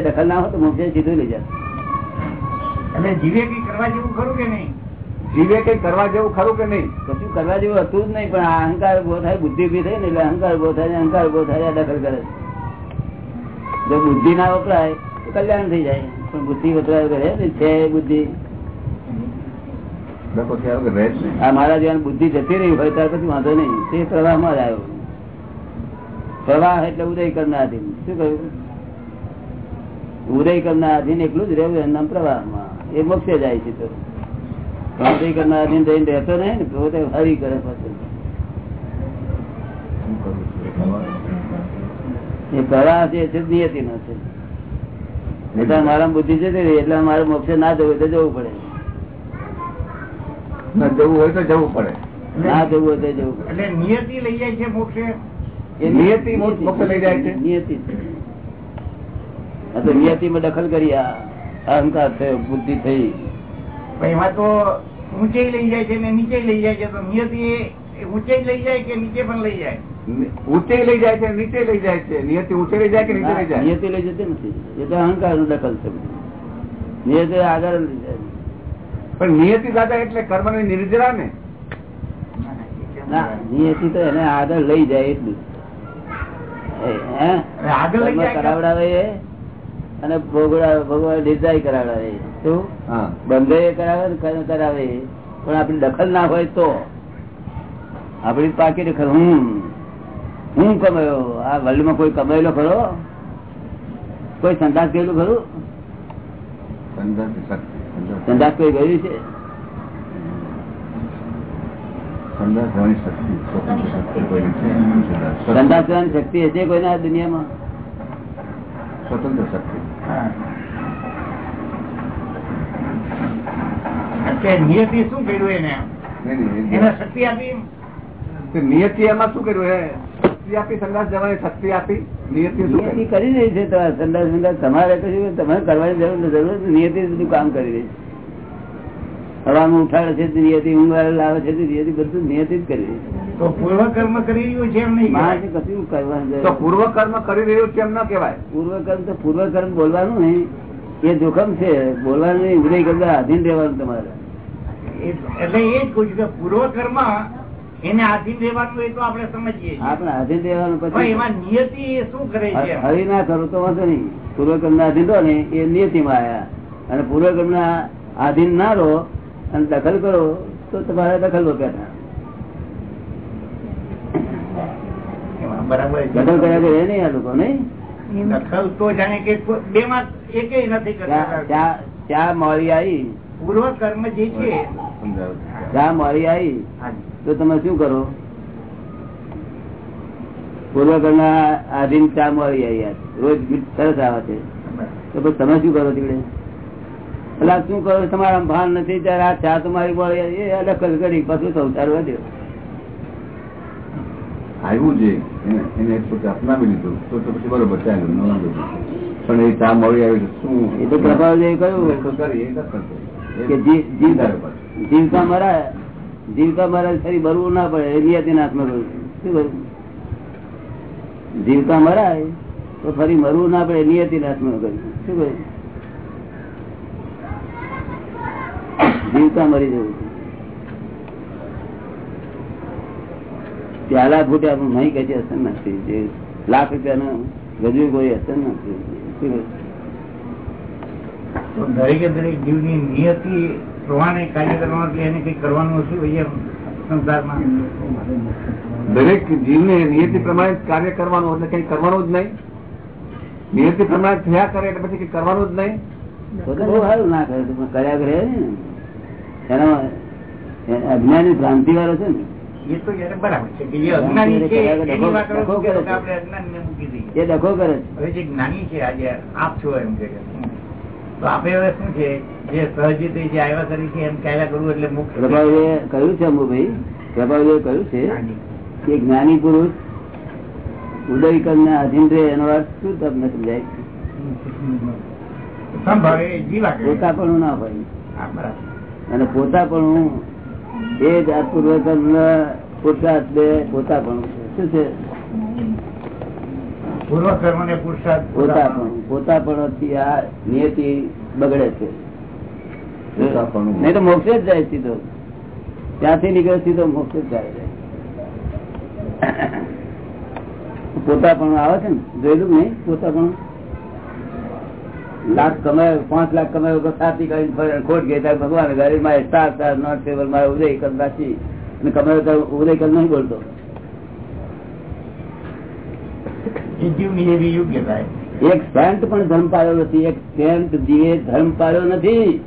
દખલ ના હોય તો મોક્ષે સીધું લઈ જાય. એટલે જીવે કઈ કરવા જેવું ખરું કે નહીં? જીવે કઈ કરવા જેવું ખરું કે નહીં? કશું કરવા જેવું હતું જ નહીં પણ અહંકાર ઊભો થાય બુદ્ધિ ઊભી થઈ ને એટલે અહંકાર ઊભો થાય અહંકાર ઊભો થાય દખલ કરે. જો બુદ્ધિ ના વપરાય તો કલ્યાણ થઈ જાય. પણ બુદ્ધિ વપરાય કરે છે બુદ્ધિ. આ મારા જેવાની બુદ્ધિ જતી રહી હોય ત્યાર પછી વાંધો નહીં. તે પ્રવાહમાં જ આવ્યો. પ્રવાહ એટલે ઉદય કરનાર શું કહ્યું? ઉદય કરનાર અધીન એકલું જ રહેવું એમના પ્રવાહમાં. એ મોક્ષે જાય છે તો. ઉદય કરનાર અધીન રહીને રહેતો નહીં ને પોતે હરી કરે પાછું? એ પ્રવાહ છે એ નિયતિ નો છે. એટલે મારા બુદ્ધિ છે એટલે મારે મોક્ષે ના જવું હોય તો જવું પડે. ના જવું હોય તો જવું પડે. ના જવું હોય તો જવું પડે. એટલે નિયતિ લઈ જાય છે મોક્ષે? એ નિયતિ મોક્ષે લઈ જાય છે? નિયતિ છે. નિયતિમાં દખલ કરી અહંકાર થયો બુદ્ધિ થઈ. એમાં તો ઊંચે લઈ જાય છે ને નીચે લઈ જાય છે તો નિયતિ ઊંચે લઈ જાય કે નીચે પણ લઈ જાય? ઊંચે લઈ જાય છે નીચે લઈ જાય છે. નિયતિ ઊંચે લઈ જાય કે નીચે લઈ જાય? નિયતિ લઈ જતી નથી. એ તો અહંકારનું દખલ છે. નિયતિ આગળ લઈ જાય. પણ નિયતિ દાદા એટલે કર્મની? નિર્જરા ને ના નિયતિ તો એને આગળ લઈ જાય એટલું. આગળ લઈ જાય કરાવડાવે અને ભોગવડા ભોગવડા નિર્દય કરાવડાવે શું? હા. બંધ કરાવે ને કરાવે. પણ આપણી દખલ ના હોય તો. આપણી પાકી દખલ હું. હું કમાયો? આ વર્લ્ડમાં કોઈ કમાયેલો ખરો? કોઈ સંદાસ ગયેલું ખરું? સંદાસ કોઈ ગયું છે? સંદાસ શક્તિ હશે કોઈના દુનિયામાં? સ્વતંત્ર શક્તિ. નિયતિ શું કર્યું એને? નહીં, નહીં, એ એને શક્તિ આપી? નિયતિ એમાં શું કર્યું? એ શક્તિ આપી સંદાસ જવાની શક્તિ આપી. નિયતિ નિયતિ કરી? રહી છે સંદાસ સંદાસ તમારે કશું તમારે કરવાની જરૂર જરૂર નિયતિ બધું કામ કરી રહી છે. હવામાં ઉઠાડે છે નિયતિ ઊંઘ લાવે છે નિયતિ બધું નિયતિ જ કરી રહી છે. તો પૂર્વ કર્મ કરી રહ્યું છે એમ નહીં. કશું કરવાનું તો પૂર્વ કર્મ કરી રહ્યું છે એમ ન કહેવાય? પૂર્વ કર્મ તો પૂર્વ કર્મ બોલવાનું નહીં. એ જોખમ છે. બોલવાનું નહીં. ઉદય કરતા આધીન રહેવાનું તમારે. એટલે એ જ પૂછ્યું કે પૂર્વ કર્મ એને આધીન રહેવાનું એ તો આપણે સમજીએ. આપણે આધીન રહેવાનું પછી એમાં નિયતિ એ શું કરે છે? હરી ના કરો તો વાંધો નહીં. પૂર્વ કર્મ ના આધીન રહો ને એ નિયતિમાં આવ્યા અને પૂર્વ કર્મ ના આધીન ના રહો અને દખલ કરો તો તમારે દખલ એમાં બરાબર દખલ કર્યા કરે નહીં આ લોકો નહીં? દખલ તો જાણે કે બે માં એકેય નથી કરતા. ચા- ચા આવી. પૂર્વ કર્મ જે છે ચા મોડી આવી તો તમે શું કરો? પૂર્વ કર્મના આધીન ચા મારી આવી રોજ સરસ આવે છે. તો પછી તમે શું કરો તીકડે? પેલા શું કરો? તમારા ભાન નથી ત્યારે આ ચા તમારી મળી એ અલગ કરી પાછું સંસાર વધ્યો. આવ્યું છે. એને- પોતે અપનાવી લીધું. તો તો પછી બરોબર ચાલ્યું ન વાંધો નહીં. પણ એ ચા મળી આવી શું? એ તો કહ્યું. કરી, એ નથી કે જી- જી પડે. જીવતા મરા જીવતા મરા ફરી ભરવું ના પડે, એ નિયતિ નાથમાં કરવું શું કરવું જીવતા મરાય તો ફરી મરવું ના પડે નિયતિ નાથમાં કરવું શું કરવું જીવતા મરી જવું પ્યાલા ફૂટ્યા પણ નહીં કઈ અસર નથી જે લાખ રૂપિયાનું ગજુ કોઈ અસર નથી? દરેકે દરેક જીવની નિયતિ પ્રમાણે કાર્ય કરવાનું એટલે એને કઈ કરવાનું હશે ભાઈ સંસારમાં? દરેક જીવને નિયતિ પ્રમાણે કાર્ય કરવાનું એટલે કઈ કરવાનું જ નહીં. નિયતિ પ્રમાણે થયા કરે એટલે પછી કઈ કરવાનું જ નહીં. બહુ સારું ના કરે કર્યા કરે ને એનો અજ્ઞાની ભ્રાંતિ વાળો છે ને. એ તો બરાબર છે કે જે અજ્ઞાની છે એની વાત કરો છો કે આપણે અજ્ઞાનને મૂકી દઈએ. એ ડખો કરે છે. હવે જે જ્ઞાની છે આજે આપ છો એમ કે તો આપે હવે શું છે? જે સહજ રીતે જે આવ્યા તરીકે એમ કાયદા કરવું એટલે મુખ્ય પ્રભાવજીએ કહ્યું છે અમુભાઈ પ્રભાવજીએ કહ્યું છે કે જ્ઞાની પુરુષ ઉદય ને અધીન રહે એનો અર્થ શું તમને સમજાય. પોતાપણું ના હોય. અને પોતાપણું એ જ પોતા પોતાપણું. શું છે? પૂર્વ કર્મ ને પુરુષાર્થ પોતાપણું પોતાપણથી આ નિયતિ બગડે છે. પોતાપણું. નહીં તો મોક્ષે જ જાય સીધો. ત્યાંથી નીકળે સીધો મોક્ષે જ જાય. પોતાપણું આવે છે ને? જોયેલું નહીં? પોતાપણું લાખ કમાયો પાંચ લાખ કમાયો તો સાથી કરીને ખોટ ગઈ ત્યારે ભગવાન ગાડી માં સ્ટાર સ્ટાર નોટ ટેબલમાં ઉદય કર નાખી અને કમાયો ત્યારે ઉદય કર નહીં બોલતો એ જીવની એવી યોગ્ય થાય એક સેન્ટ પણ ધર્મ પાડ્યો નથી એક સેન્ટ જીવે ધર્મ પાડ્યો નથી.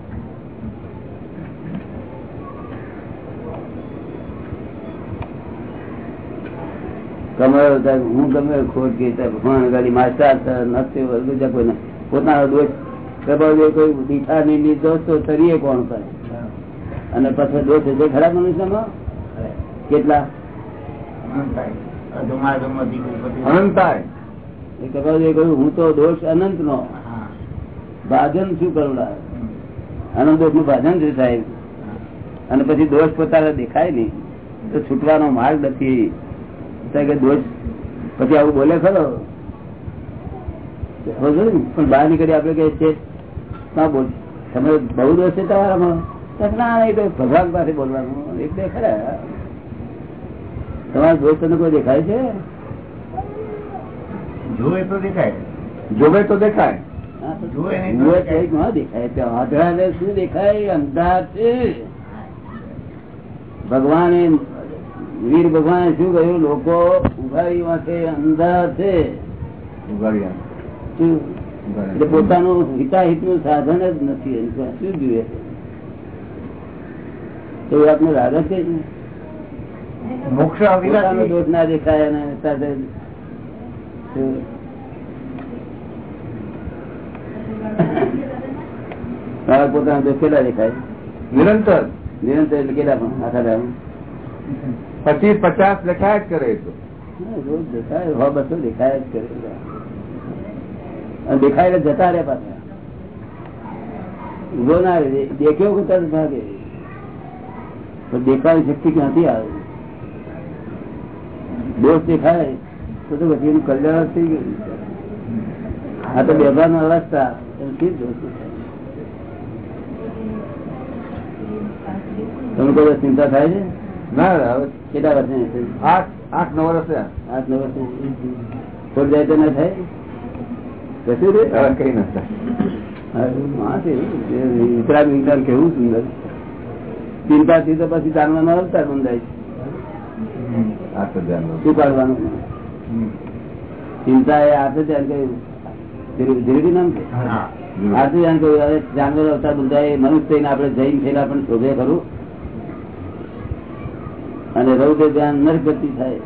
કમાયો હું ગમે ખોટ ગઈ ભગવાન ગાડી માસ્ટર નથી બીજા કોઈ પોતાનો દોષ પ્રભાવ કોઈ દીઠા નહીં દોષ તો તરીએ કોણ કરે? અને પછી દોષ એટલે ખરાબ મનુષ્યમાં? કેટલા? અનંત થાય. અધમા અધમ અધિક ઉપતિ. અનંતાય એ કપાલજીએ કહ્યું હું તો દોષ અનંત નો ભાજન શું કરું અનંત દોષનું ભાજન છે સાહેબ અને પછી દોષ પોતાને દેખાય નહીં. તો છૂટવાનો માર્ગ નથી. કે દોષ પછી આવું બોલે ખરો? પણ બહાર નીકળી આપડે કે છે તમે બહુ દોષ છે તમારામાં? ના ભગવાન પાસે બોલવાનું. એટલે ખરા. તમારા દોષ તમને કોઈ દેખાય છે? જોવે તો દેખાય. જોવે તો દેખાય. ભગવાને વીર ભગવાને શું કહ્યું? લોકો ઉઘાડી માટે છે. એટલે પોતાનું હિતાહિતનું સાધન જ નથી. શું જોઈએ? તો આપને લાગે છે? મોક્ષ દોષ ના દેખાય અને સાથે શું? મારા પોતાના દોષ કેટલા દેખાય. નિરંતર? નિરંતર એટલે કેટલા પણ આખા દામ પચીસ પચાસ દેખાય જ કરે તો રોજ દેખાય હવા બસો દેખાય જ કરે અને દેખાય જતા રહે પાછા. ઊભો ના રે દેખ્યો કે તરત ભાગે. પણ દેખાવાની શક્તિ ક્યાંથી આવે? દોષ દેખાય. તો તો પછી એનું કલ્યાણ થઈ ગયું. આ તો બેભાન અવસ્થા એમથી જ તમને કોઈ ચિંતા થાય છે? ના કેટલા વર્ષે આઠ આઠ નવ વર્ષે આઠ નવ વર્ષે ખોટ જાય તો ના થાય? કશું રે કઈ ના થાય. વિતરાગ વિચાર કેવું સુંદર. ચિંતાથી તો પછી જાણવાનું અવતાર બંધાય. શું કાઢવાનું. ચિંતા એ આર્થ ધ્યાન કર્યું ધીરે- નામ છે? આર્થ ધ્યાન કર્યું હવે જાનવર અવતાર એ મનુષ્ય આપણે જૈન થઈને આપણે શોધે ખરું. અને રૌદ્ર ધ્યાન નરગતિ થાય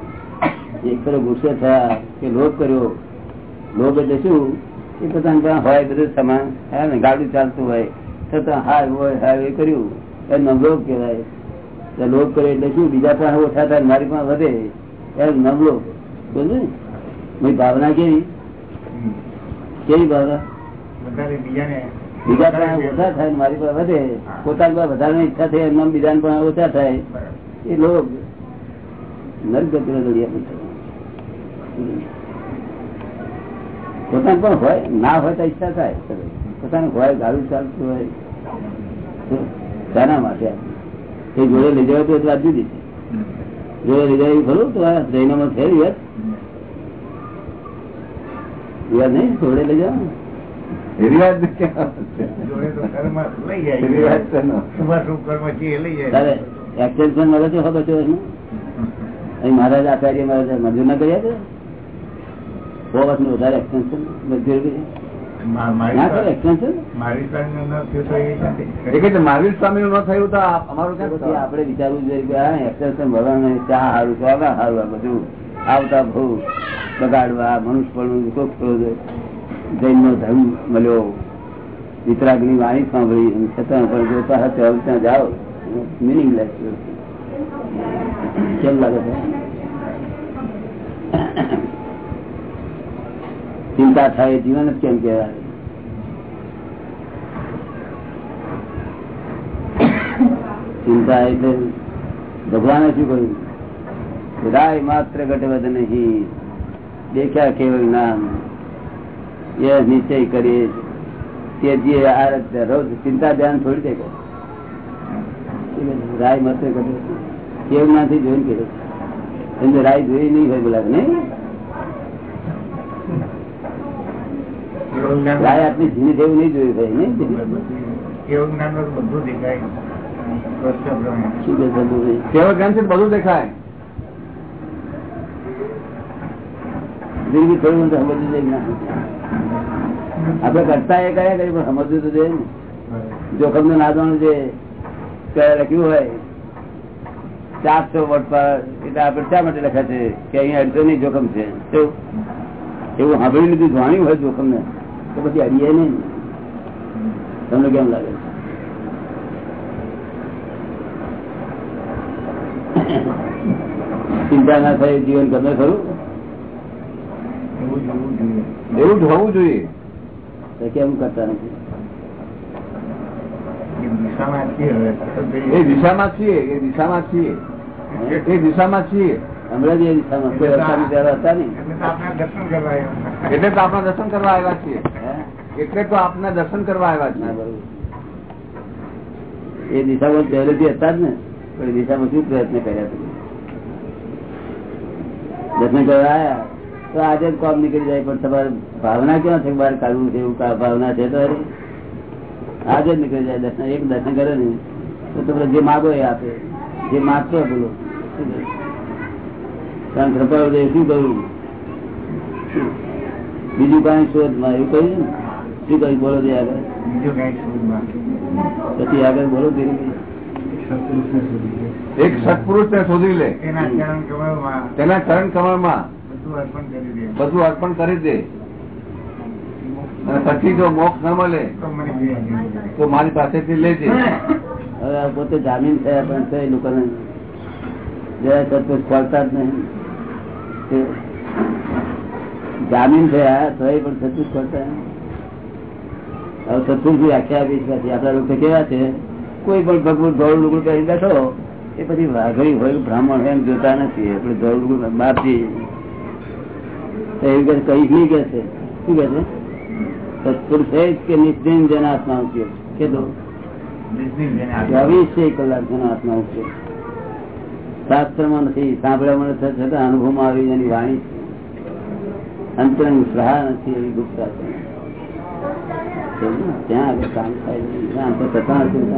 એક તરફ ગુસ્સે થયા કે લોભ કર્યો. લોભ એટલે શું? એ પોતાના ત્યાં હોય બધું સમાન હે ને ગાડી ચાલતું હોય છતાં હાય હોય હાય એ કર્યું. એનો લોભ કહેવાય. લોભ કરે એટલે શું? બીજા પણ ઓછા થાય મારી પણ વધે. એમ નવલો ને ભાવના કેવી? કેવી ભાવના? બીજા પણ ઓછા થાય મારી પણ વધે. પોતાની વધારે ઈચ્છા થાય એમના બીજા પણ ઓછા થાય. એ લોક નરગતિ પોતાને પણ હોય ના હોય તો ઈચ્છા થાય. પોતાને હોય ગાડું ચાલતું હોય. શાના માટે એ જોડે લઈ જવાય તો એ વાત જુદી જોડે લઈ જાય ખરું? તો આ જૈનોમાં થયું યાદ નહીં? જોડે લઈ? અહીં મહારાજ આચાર્ય મહારાજ મંજૂર ના કર્યા છે? સો વધારે એક્સટેન્શન મંજૂર મા- ના મારી એક્સટેન્શન મારી પાસે ન થયું તો એ નથી. એ કહે છે મહાવીર સ્વામી નું ન થયું તો આ અમારું તો ક્યાં પછી થવાનું? આપણે વિચારવું જોઈએ ચા સારું સારું બધું. આવતા બહુ બગાડવા, મનુષ્ય પણ કોક જૈન નો ધર્મ મળ્યો. વિતરાગની વાણી સાંભળી અને છતાં પણ જો પાછા ત્યાં ત્યાં જાઓ. મિનિંગલેસ કેમ લાગે છે? ચિંતા થાય, જીવન જ કેમ કહેવાય? ચિંતા એટલે ભગવાને શું કહ્યું? રાય માત્ર ઘટવદ નહીં. દેખ્યા કેવળ નામ. એ નિશ્ચય કરીએ તે જે આ રીતે રોજ ચિંતા ધ્યાન છોડી દે રાય માત્ર કેવ કેવું નાથી જોઈને કે એમને રાય જોઈ નહીં હોય બોલા નહીં? રાય આપની જીની જેવું નહીં જોયું ભાઈ નહીં? બધું દેખાય. બધું દેખાય. જિંદગી થોડું સમજવું જોઈએ આપડે કરતા એ કયા કઈ પણ સમજવું તો જોઈએ ને. જોખમનું નાદવાનું ત્યાં લખ્યું હોય, ચારસો વોટ પર, એટલે આપડે શા માટે લખ્યા છે? કે અહીંયા અડચો નહીં જોખમ છે. એવું સાંભળી લીધું, જાણ્યું હોય જોખમ ને તો પછી અડીએ નહીં તમને કેમ લાગે? ચિંતા ના થાય, જીવન ગમે ખરું. એવું જ હોવું જોઈએ. કેમ કરતા નથી? એ દિશામાં છીએ એ દિશામાં છીએ એ દિશામાં છીએ. એ દિશામાં છીએ. હમણાં જ એ દિશામાં હતા એટલે તો આપણા દર્શન કરવા આવ્યા. એટલે તો આપણા દર્શન કરવા આવ્યા છીએ. એટલે તો આપના દર્શન કરવા આવ્યા છીએ. એ દિશામાં પહેલેથી હતા જ ને. પણ એ દિશામાં શું પ્રયત્ન કર્યા તમે? દર્શન કરવા આવ્યા? તો આજે જ કોમ નીકળી જાય પણ તમારે ભાવના ક્યાં છે? બહાર કાઢવું છે એવું ભાવના છે તો આજે જ નીકળી જાય દર્શન એક દર્શન કરે ને તો તમે જે માગો એ આપે. જે માગતો હોય બોલો? કારણ કૃપાળુદેવ શું કહ્યું? બીજું કાંઈ શોધમાં એવું કહ્યું ને? શું કહ્યું? બોલો દે આગળ. બીજું કઈ શોધમાં. પછી આગળ બોલો ધીરે. એક સત્પુરુષ ને શોધી લે. તેના ચરણ ચરણ કમળમાં. બધું અર્પણ કરી દે. બધું અર્પણ કરી દે. અને પછી જો મોક્ષ ન મળે તો મારી પાસેથી લેજે હવે પોતે જામીન થયા પણ છે લોકોને જરા સત્પુરુષ ખોલતા જ નહીં. જામીન થયા તો એ પણ સત્પુરુષ ખોલતા. હવે ની વ્યાખ્યા આપી પાછી. આપણા લોકો કેવા છે? કોઈ પણ ભગવું ધોળ લુગડું પહેરી બેઠો એ પછી વાઘરી હોય બ્રાહ્મણ હોય એમ જોતા નથી. આપણે ધોળ લુગડું બાપજી તો એવી કે કઈ નહીં કે છે? શું કે છે? સત્પુરુષ છે જ કે નિશ્ચિન ઉપયોગ કીધું. બિઝનેસ જેને આપી દે. ચોવીસે કલાક જેનો આત્મા ઉપયોગ શાસ્ત્રમાં નથી સાંભળ્યામાં નથી છતાં અનુભવમાં આવી એની વાણી છે. અંતરંગ સહા નથી એવી ગુપ્ત? ત્યાં આગળ કામ થાય. તો થતા નથી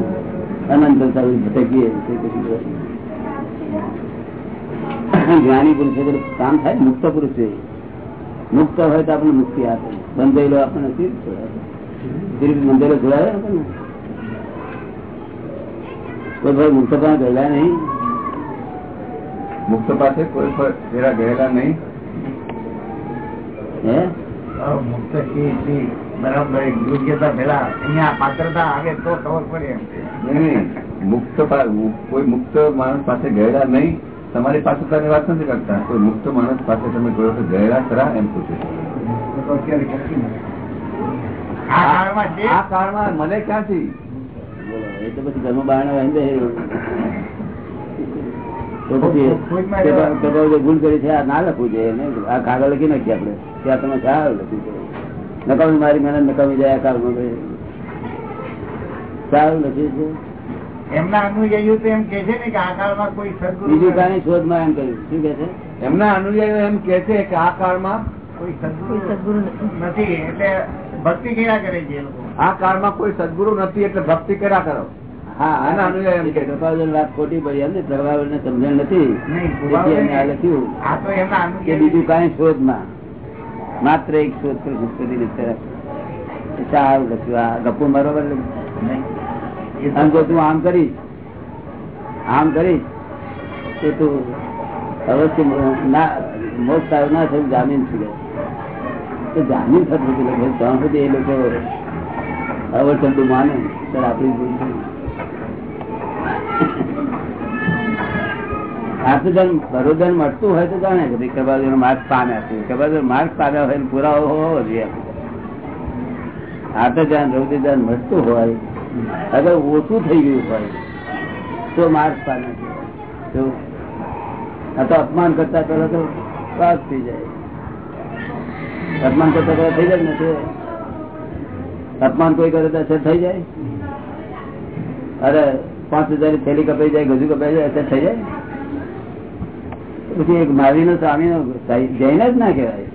અનંત ભટકીએ. જ્ઞાની પુરુષ કામ થાય મુક્ત પુરુષ છે મુક્ત હોય તો આપણને મુક્તિ આપે. બંધેલો આપણને તીર્થ છોડાવે. બંધેલો છોડાવે આપણને? કોઈ ભાઈ મુક્ત પણ ગયેલા નહીં. મુક્ત પાસે કોઈ પણ ફેરા ગયેલા નહીં. હે? મુક્ત. બરાબર યોગ્યતા પેલા. અહીંયા પાત્રતા આવે તો ખબર પડે એમ. મુક્ત કોઈ મુક્ત માણસ પાસે ગયેલા નહીં. તમારી પાસે તમે વાત નથી કરતા. કોઈ મુક્ત માણસ પાસે તમે કોઈ વખત ગયેલા ખરા એમ પૂછે. આ કાળમાં મને ક્યાંથી? એ તો પછી ઘરમાં બહાર ભૂલ કરી છે આ ના લખવું જોઈએ. આ કાગળ લખી નાખીએ આપડે ત્યાં તમે સારું લખ્યું નકામી મારી મહેનત નકામી જાય આ કાળમાં સારું લખ્યું છે. એમના અનુયાયીઓ તો એમ કે છે ને કે આ કાળમાં કોઈ સદગુરુ બીજું કાંઈ શોધમાં એમ શું કે છે? એમના અનુયાયીઓ એમ કે છે કે આ કાળમાં કોઈ સદગુરુ નથી. એટલે ભક્તિ કર્યા કરે છે એ લોકો. આ કાળમાં કોઈ સદગુરુ નથી એટલે ભક્તિ કર્યા કરો. હા એના અનુયાયી એમ કે પ્રભાવજન વાત ખોટી પડી. એમ ને પ્રભાવજનને સમજણ નથી. એમને લખ્યું આ તો એમના કે બીજું કાંઈ શોધમાં. માત્ર એક શોધ પર લીધે સારું લખ્યું આ ગપુ બરોબર. લખ્યું. તો આમ જો તું આમ કરી આમ કરી તો તું અવશ્ય ના, મોત સારું ના થયું, જામીન થઈ તો જામીન થતું હતું લખે ત્યાં સુધી એ લોકો અવચંદુ માને ત્યારે આપણી ભૂલ. આર્થજન બરોધન મળતું હોય તો જાણે કે ભાઈ કબાજો માર્ગ પામ્યા છે. કબાજો માર્ગ પામ્યા હોય પુરાવો હોવો જોઈએ. આર્થજન રૌદ્રજન મળતું હોય અગર ઓછું થઈ ગયું હોય, તો માર્ગ પામે છે. આ તો અપમાન કરતા પેલા તો પાસ થઈ જાય. અપમાન કરતા કરતા થઈ જાય ને અપમાન કોઈ કરે તો અસર થઈ જાય. અરે પાંચ હજાર થેલી કપાઈ જાય, ગજુ કપાઈ જાય, અસર થઈ જાય. પછી એક મારી નો સ્વામી નો જઈને જ ના કહેવાય.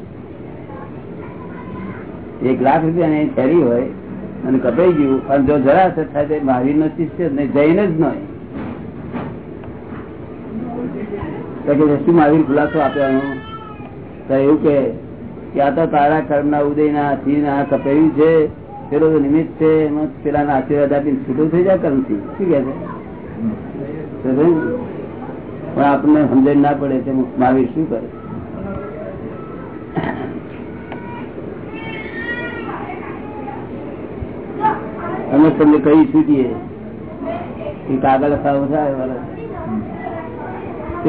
એક લાખ રૂપિયા ની થેલી હોય અને કપાઈ ગયું. અને જો જરા થાય તો નો શિષ્ય ને જઈને જ નહીં. શું મહાવીર ખુલાસો આપ્યો? એવું કે આ તો તારા કર્મ ના ઉદય ના હાથી ના કપાયું છે, પેલો નિમિત્ત છે એમાં પેલા ના આશીર્વાદ આપીને છૂટું થઈ જાય કર્મથી શું કે છે? પણ આપણને સમજણ ના પડે તે મહાવીર શું કરે. અમે તમને કહી છૂટીએ એ કાગળ લખાવો થાય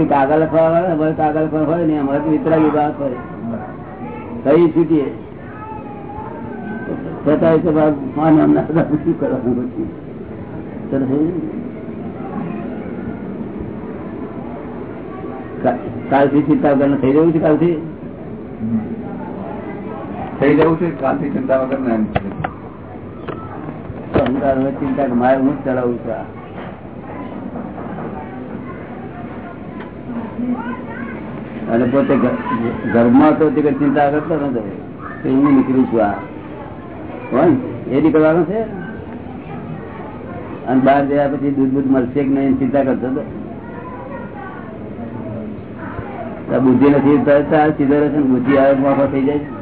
કાગળ લખવા વાળા અમારે કાગળ પર હોય ને, અમારે તો વાત હોય. કઈ છૂટીએ છતાંય તો બાપ માન શું કરવાનું ને? કાલથી ચિંતા વગર થઈ રહ્યું છે કાલથી? થઈ રહ્યું છે, કાલથી ચિંતા વગર ને અહંકાર હવે ચિંતા કે મારે હું જ ચડાવું છું અને પોતે ઘરમાં તો તે ચિંતા કરતો નતો તો હું નીકળું છું આ. એ નીકળવાનું છે? અને બહાર ગયા પછી દૂધ બૂધ મળશે કે નહીં ચિંતા કરતો હતો? બુદ્ધિ નથી સીધો રહેશે બુદ્ધિ આવે તો થઈ જાય.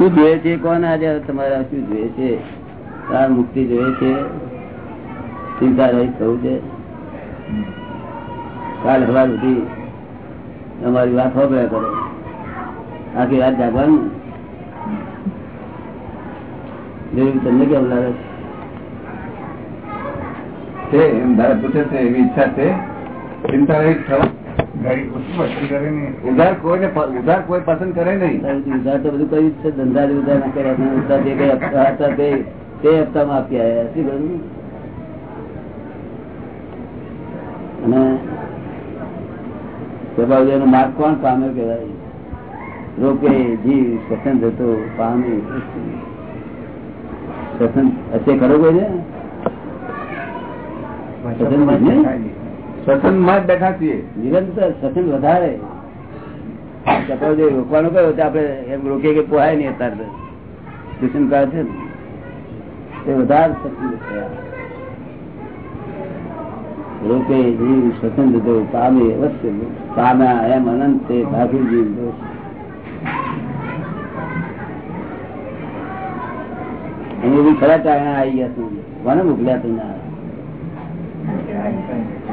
શું જોઈએ છે? કોને આજે તમારે શું જોઈએ છે? આ મુક્તિ જોઈએ છે? ચિંતા રહી થવું છે? કાલ સવાર સુધી અમારી વાત હોબળ્યા કરો. આખી રાત જાગવાનું. જેવી તમને કેમ લાગે છે? એમ દાદા પૂછે છે, એવી ઈચ્છા છે. ચિંતા રહી થવા ઉધાર કોઈને ઉધાર કોઈ પસંદ કરે નહીં. ઉધાર તો બધું કર્યું છે. ધંધા જ ઉધાર ના કર્યા ઉધાર જે કઈ હપ્તા હતા તે તે હપ્તામાં આપી આવ્યા શું કહ્યું? અને માર્ગ કોણ પામે કહેવાય? રોકે જીવ સ્વતંત્ર હતો પામે. સ્વતંત્ર અત્યારે ખરો કોઈ છે. સત્સંગમાં જ બેઠા છીએ. નિરંતર સત્સંગ વધારે. ચક્રવર્તી રોકવાનું કયો? આપડે એમ રોકીએ કે પોહાય નહીં અત્યારે દુષ્મ કરે છે તે વધારે સત્સંગ રોકે જીવ સ્વતંત્ર તો પામે અવશ્ય. પામ્યા એમ અનંત તે ભાગી જીવ બી ખરા ચારણા આવી ગયા તું મને મોકલ્યા તું ના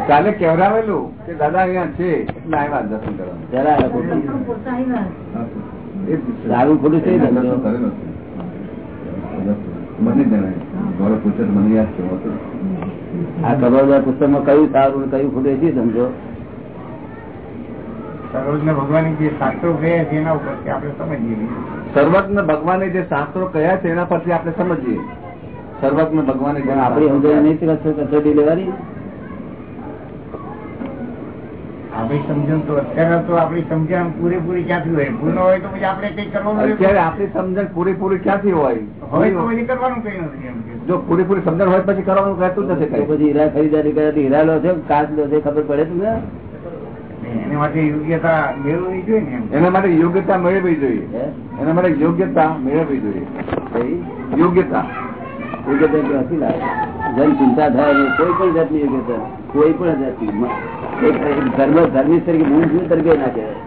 કાલે કેવડાવેલું કે દાદા અહીંયા છે એટલે આવ્યા દર્શન કરવા ખોટું. સારું ખોટું છે મને જણાય. મને યાદ છે આ કબરદાર પુસ્તકમાં કયું સારું કયું ખોટું સમજો? છે એના ઉપરથી આપણે સમજીએ સર્વજ્ઞ ભગવાને જે શાસ્ત્રો કયા છે એના પરથી આપણે સમજીએ. સર્વજ્ઞ ભગવાને આપણી સમજણ નહીં તો કસોટી લેવાની? આપણી સમજણ તો અત્યારે તો આપણી સમજણ પૂરેપૂરી ક્યાંથી હોય? ભૂલ હોય તો પછી આપણે કઈ કરવાનું અત્યારે આપણી સમજણ પૂરેપૂરી ક્યાંથી હોય? તો પછી કરવાનું કઈ નથી એમ જો પૂરેપૂરી સમજણ હોય પછી કરવાનું કહેતું નથી કઈ. પછી હીરા ખરીદારી કરે તો હીરા લો છે કાચ લો છે ખબર પડે તું એના માટે યોગ્યતા મેળવવી જોઈએ ને એના માટે યોગ્યતા મેળવવી જોઈએ. એના માટે યોગ્યતા મેળવવી જોઈએ? યોગ્યતા. યોગ્યતા નથી લાવે? જેમ ચિંતા થાય કોઈ પણ જાતની યોગ્યતા કોઈ પણ જાતની ધર્મ ધર્મી તરીકે મુમુક્ષુ તરીકે ના કહેવાય.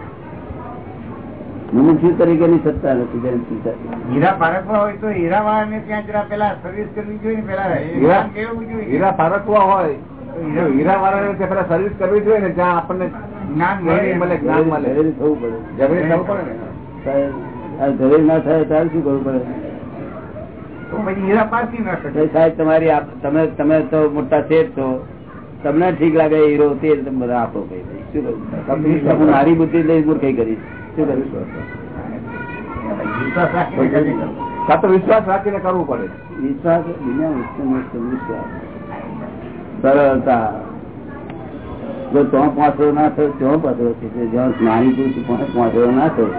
મુમુક્ષુ તરીકેની સત્તા નથી જેની ચિંતા. હીરા પારકવા હોય તો હીરા વાળાને ત્યાં જરા પેલા સર્વિસ કરવી જોઈએ ને પેલા હીરા પારખવા હોય હીરા વાળા ને પેલા સર્વિસ કરવી જોઈએ ને જ્યાં આપણને જ્ઞાન મળે. જ્ઞાન મળે થવું પડે. જરૂરી થવું પડે ને? ના થાય ત્યારે શું કરવું પડે તો પછી હીરા પારખી ના શકે તો સાહેબ તમારી તમે તમે તો મોટા શેઠ છો. તમને ઠીક લાગે હીરો તે તમે બધા આપો કઈ. શું કરું હું મારી બુદ્ધિ લઈ મૂર્ખાઈ કરીશ શું કરીશ વિશ્વાસ રાખીને કાં તો વિશ્વાસ રાખીને કરવું પડે. વિશ્વાસ વિશ્વાસ. સરળતા. જો ત્યાં પાંચરો ના થયો ત્યાં પાંચરો છે જ્યાં જ્ઞાની પુરુષ પાંચરો ના થયો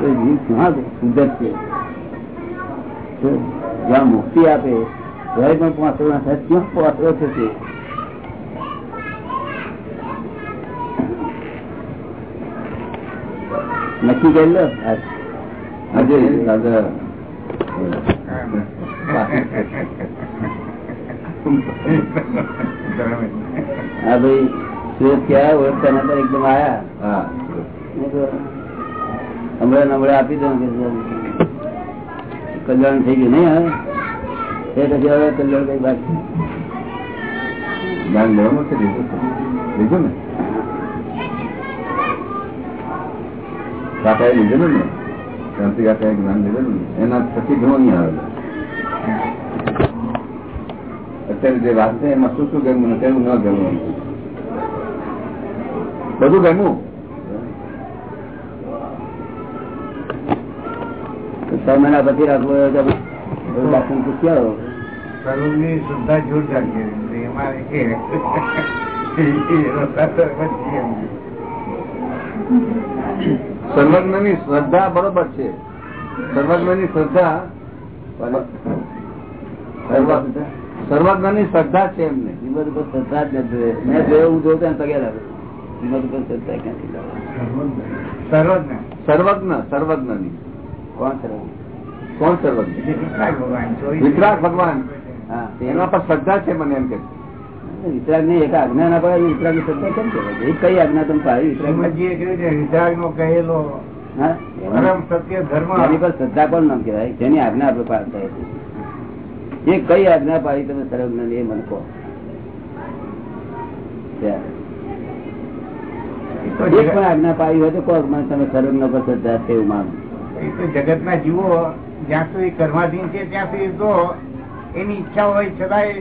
તો જીવ ક્યાં સુધર છે જ્યાં મુક્તિ આપે ત્યારે પણ પાંચરો ના થાય ત્યાં પાછળ થશે નક્કી કરી લો. આજે દાદા હા. ભાઈ સુરત ક્યાં ઓળખતા નતા એકદમ આયા. હા. મેં હમણાં ને હમણાં આપી દઉં કે કલ્યાણ થઈ ગયું. નહીં હવે એ પછી હવે કલ્યાણ કઈ બાકી જ્ઞાન લેવાનું છે લીધું ને? કાકાએ લીધેલું ને? ક્રાંતિ કાકાએ જ્ઞાન લીધેલું ને? એના પછી ઘણો નહીં આવેલો અત્યારે જે વાત છે એમાં શું શું ગમ્યું ને કેવું ન ગમ્યું. બધું ગમ્યું તો છ મહિના પછી રાખવું હોય પૂછ્યો શ્રદ્ધા રસ્તા તો સર્વજ્ઞની શ્રદ્ધા બરોબર છે. સર્વજ્ઞની શ્રદ્ધા સર્વ- સર્વજ્ઞની શ્રદ્ધા છે એમને. શ્રીમદ ઉપર શ્રદ્ધા જ નથી મેં જોયું હું જોઉં ત્યાં પગે લાગુ ઉપર શ્રદ્ધા ક્યાંથી સર્વજ્ઞ સર્વજ્ઞ. સર્વજ્ઞની કોણ સર્વ કોણ સર્વજ્ઞ વિતરાગ ભગવાન એના પર શ્રદ્ધા છે મને એમ કે. વિતરાગ ને એક આજ્ઞા ના પાડે વિતરાગની શ્રદ્ધા કેમ કહેવાય? એ કઈ આજ્ઞા તમે પાડી? વિતરાગ નો કહેલો. શ્રદ્ધા કોણ નામ કેવાય જેની આજ્ઞા આપડે પાડતા એ કઈ આજ્ઞા પાડી તમે સર્વજ્ઞ એ મને કહો. એક પણ આજ્ઞા પાડી હોય તો કહો મને તમે સર્વજ્ઞ પર શ્રદ્ધા છે એવું માનું. જગત ના જીવો. જ્યાં સુધી કર્માધીન છે ત્યાં સુધી તો એની ઈચ્છા હોય છતાંય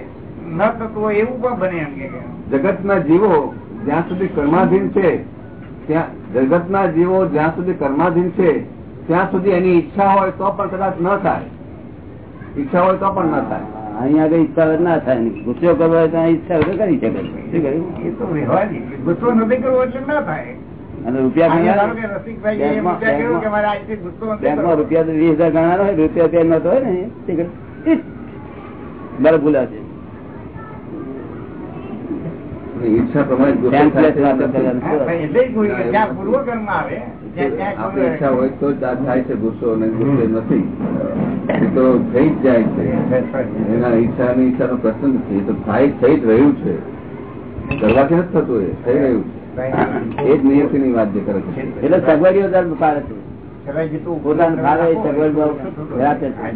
ન થતું હોય એવું પણ બને એમ કે જગતના જીવો જ્યાં સુધી કર્માધીન છે ત્યાં જગતના જીવો જ્યાં સુધી કર્માધીન છે ત્યાં સુધી એની ઈચ્છા હોય તો પણ કદાચ ન થાય. ઈચ્છા હોય તો પણ ન થાય. અહીંયા આગળ ઈચ્છા ના થાય ગુસ્સો કરવો હોય તો ઈચ્છા કરી શકે શું એ તો ગુસ્સો નથી કરવો એટલે ના થાય. અને રૂપિયા બેંકમાં-. રૂપિયા વીસ હજાર ગણવાનો હોય રૂપિયા ત્યાં નતો હોય ને તે બરાબર ભૂલા છે. ઈચ્છા તે ઈચ્છા હોય થાય છે ગુસ્સો અને ગુસ્સો નથી. એ તો થઈ જ જાય છે. એના ઈચ્છા અને ઈચ્છાનો પ્રશ્ન નથી. એ તો થાય થઈ જ રહ્યું છે. કરવાથી નથી થતું એ થઈ રહ્યું છે. એ જ નિયતિની વાત જે કરે છે. એટલે સગવડીઓ દર પાડે છે. પોતાનું સગવડ તમે.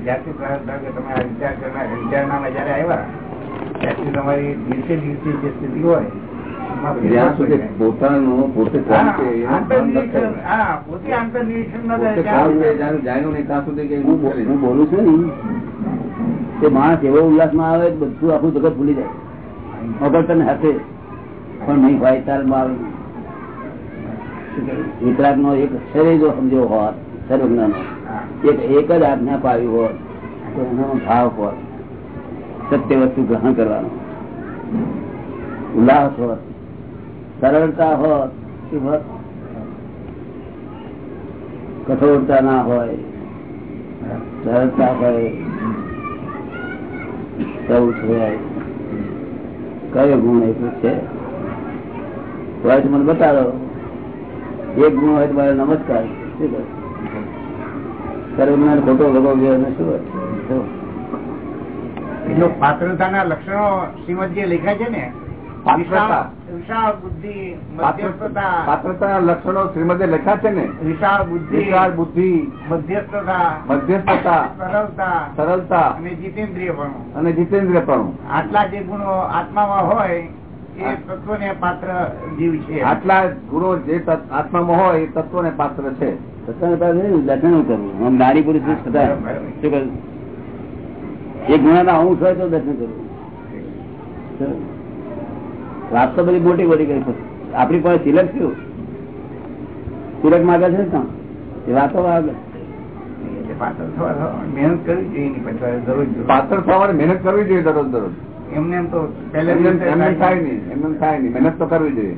પોતાનું પોતે હા, ન ન બોલું છું ને. તે માણસ એવો ઉલ્લાસમાં આવે કે બધું આખું જગત ભૂલી જાય. અગર તને હાથે પણ નહીં ભાઈ તાલમાં આવે. વિતરાગ નો એક શરીર જો સમજો હોત સર્વજ્ઞ નો એક એક જ આજ્ઞા પાવી હોત, તો એનો ભાવ હોત, સત્ય વસ્તુ ગ્રહણ કરવાનો. ઉલ્લાસ હોત, સરળતા હોત કઠોરતા ના હોય, સરળતા હોય, સૌ કયો ગુણ એટલું છે? હોય મને બતાડો એક ગુણ હોય તો મારે નમસ્કાર. શું ખોટો લગાવ્યો શું જો પાત્રતાના લક્ષણો શ્રીમદજીએ લખ્યા છે ને? પાત્રતાના લક્ષણો શ્રીમદે લખ્યા છે ને? વિશાળ બુદ્ધિ વિશાળ બુદ્ધિ મધ્યસ્થતા મધ્યસ્થતા સરળતા સરળતા અને જીતેન્દ્રિયપણું. અને જીતેન્દ્રપણું આટલા જે ગુણો આત્મામાં હોય એ પાત્ર જીવ છે. આટલા ગુણો જે આત્મામાં હોય એ તત્વ ને પાત્ર છે દર્શન કરવું. આમ નારી પુરુષની કરવું એક ગુણાના અંશ હોય તો દર્શન કરવું. વાત તો બધી મોટી મોટી કરી. આપણી પાસે સિલક થયું સિલક માગે છે ને એ વાતો આગળ પાત્ર થવા મહેનત કરવી જોઈએ. પાત્ર થવા મહેનત કરવી જોઈએ દરરોજ દરરોજ. એમને એમ તો પહેલે એમને દિવસે એમને થાય થાય. નહીં એમને થાય નહીં. મહેનત તો કરવી જોઈએ.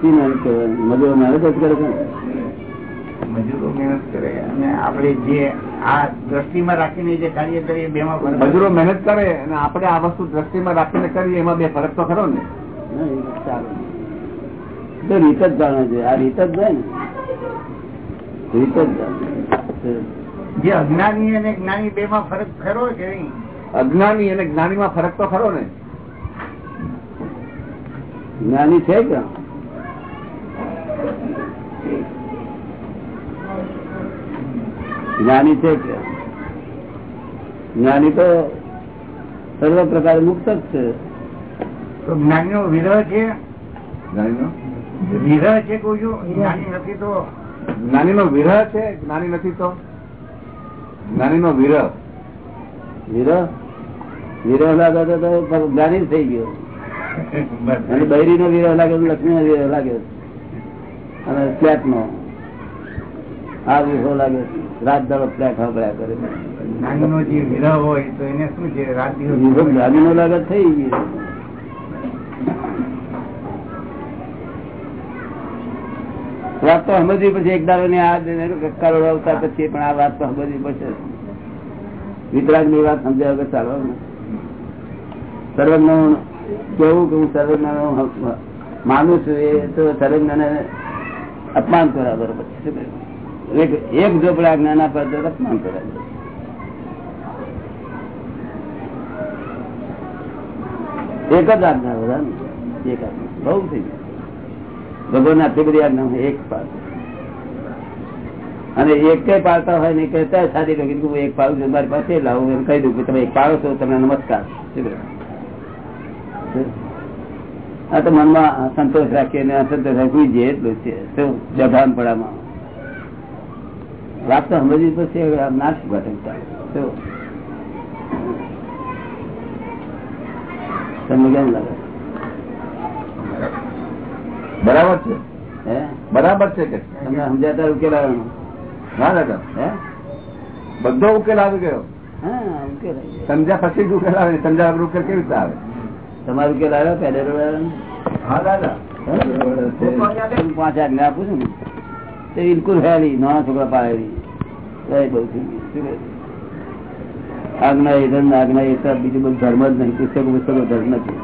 શી મહેનત કરવાની મજૂરો મહેનત જ કરે છે મજૂરો મહેનત કરે અને આપણે જે આ દ્રષ્ટિમાં રાખીને જે કાર્ય કરીએ બેમાં ફરક મજૂરો મહેનત કરે અને આપણે આ વસ્તુ દ્રષ્ટિમાં રાખીને કરીએ એમાં બે ફરક તો ખરો ને. રીત જ જાણે છે આ રીત જ જાય ને. રીત જ જાણે જે અજ્ઞાની અને જ્ઞાની બે માં ફરક ખરો કે નહીં? અજ્ઞાની અને જ્ઞાનીમાં ફરક તો ખરો ને. જ્ઞાની છે કે જ્ઞાની છે જ્ઞાની તો સર્વ પ્રકારે મુક્ત જ છે. તો જ્ઞાની નો વિરહ છે? વિરહ છે કોઈ છું જ્ઞાની નથી તો? જ્ઞાની નો વિરહ છે? જ્ઞાની નથી તો? જ્ઞાની નો વિરહ. વિરહ લાગે તો જ્ઞાની થઈ ગયો અને બૈરી નો વિરહ લાગે લક્ષ્મી નો વિરહ લાગે અને ફ્લેટ નો આ વિરહ લાગે રાત દાડો ફ્લેટ હકડ્યા કરે જ્ઞાની નો જે વિરહ હોય તો એને શું છે રાત દિવસ જ્ઞાની નો લાગે થઈ ગયો વાત તો સમજવી પછી એક દાડો ને આ કરોડ પછી પણ આ વાત તો સમજવી પડશે વિતરાગની વાત સમજ્યા સર્વજ્ઞ કેવું કે હું સર્વજ્ઞ માનું છું એ તો સર્વજ્ઞ અપમાન કર્યા બરોબર? એક એક ઝોપડા જ્ઞાના પર અપમાન કર્યા એક જ આજ્ઞા બધા એક આજ્ઞા. બહુ થઈ ગયું ભગવાન આટલી બધી આજ્ઞા એક પાસ અને એક કઈ પાડતા હોય ને કહેતા સાદી લોકો હું એક પાડું છું મારી પાસે લાવું. એમ કહી દઉં કે તમે એક પાડો છો તમને નમસ્કાર. આ તો મનમાં સંતોષ રાખીએ ને અસંતોષ રાખવી જઈએ એટલું છે. શું? જભાન પડામાં વાત તો સમજવી પછી ના શું ઘટે શું? તમને કેમ લાગે? બરાબર છે. હે? બરાબર છે કે? તમને સમજાતા ઉકેલ આવ્યો ના દાદા હે? બધો ઉકેલ આવી ગયો. સમજ્યા પછી જ ઉકેલ આવે સમજ્યા વગર ઉકેલ કેવી રીતે આવે? તમારો ઉકેલ આવ્યો પેલે હા દાદા. પાંચ આજ્ઞા આપું છું ને? તે બિલકુલ હેલી નાના છોકરા પાડેલી. બહુ? આજ્ઞા આજ્ઞા એ બીજું બધું ધર્મ જ નહીં પુસ્તકો પુસ્તકો ધર્મ નથી.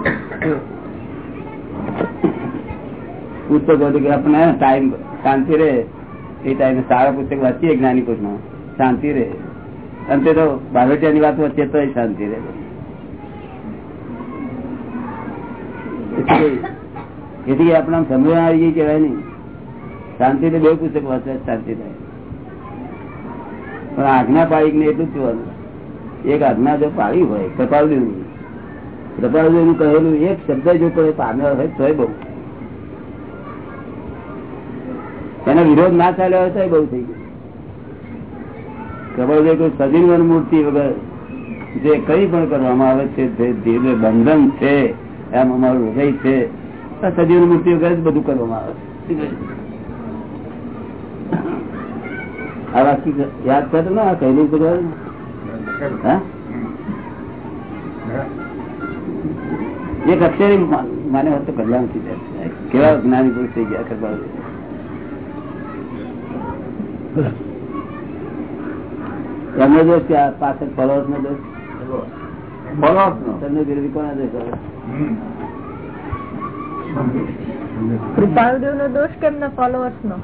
પુસ્તકો કે આપણે ટાઈમ શાંતિ રહે. એ ટાઈમે સારા પુસ્તક વાંચીએ, જ્ઞાની પુસ્તક. શાંતિ રહે. અંતે તો બારવટિયાની વાત વચ્ચે તો શાંતિ રહે. એથી આપણે સમજણ આવી ગઈ કહેવાય નહીં. શાંતિ બે પુસ્તક વાંચે શાંતિ થાય. પણ આજ્ઞા પાડી ને એટલું જ જોવાનું. એક આજ્ઞા જો પાડી હોય કૃપાલદેવ કૃપાલદેવ દેવું કહેલું એક શબ્દ જો કોઈ પામ્યો હોય તોય બહુ. એનો વિરોધ ના ચાલ્યો હોય તોય બહુ થઈ ગયું. છે કોઈ સજીવન મૂર્તિ વગર જે કઈ પણ કરવામાં આવે છે ધીરે બંધન છે, એમ અમારું હૃદય છે સજીવન મૂર્તિ વગર જ બધું કરવામાં આવે આ વાક્ય યાદ કરો ને આ કહેલું બધું એક અક્ષરે માને હોત તો કલ્યાણ થઈ જાય કેવા જ્ઞાની પુરુષ થઈ ગયા કરવા એમનો દોષ કે પાછળ ફોલોઅર્સ નો દોષ ફોલોઅર્સ નો તમને વિરોધી કોના દોષ આવે? કૃપાળદેવ નો દોષ ફોલોઅર્સ નો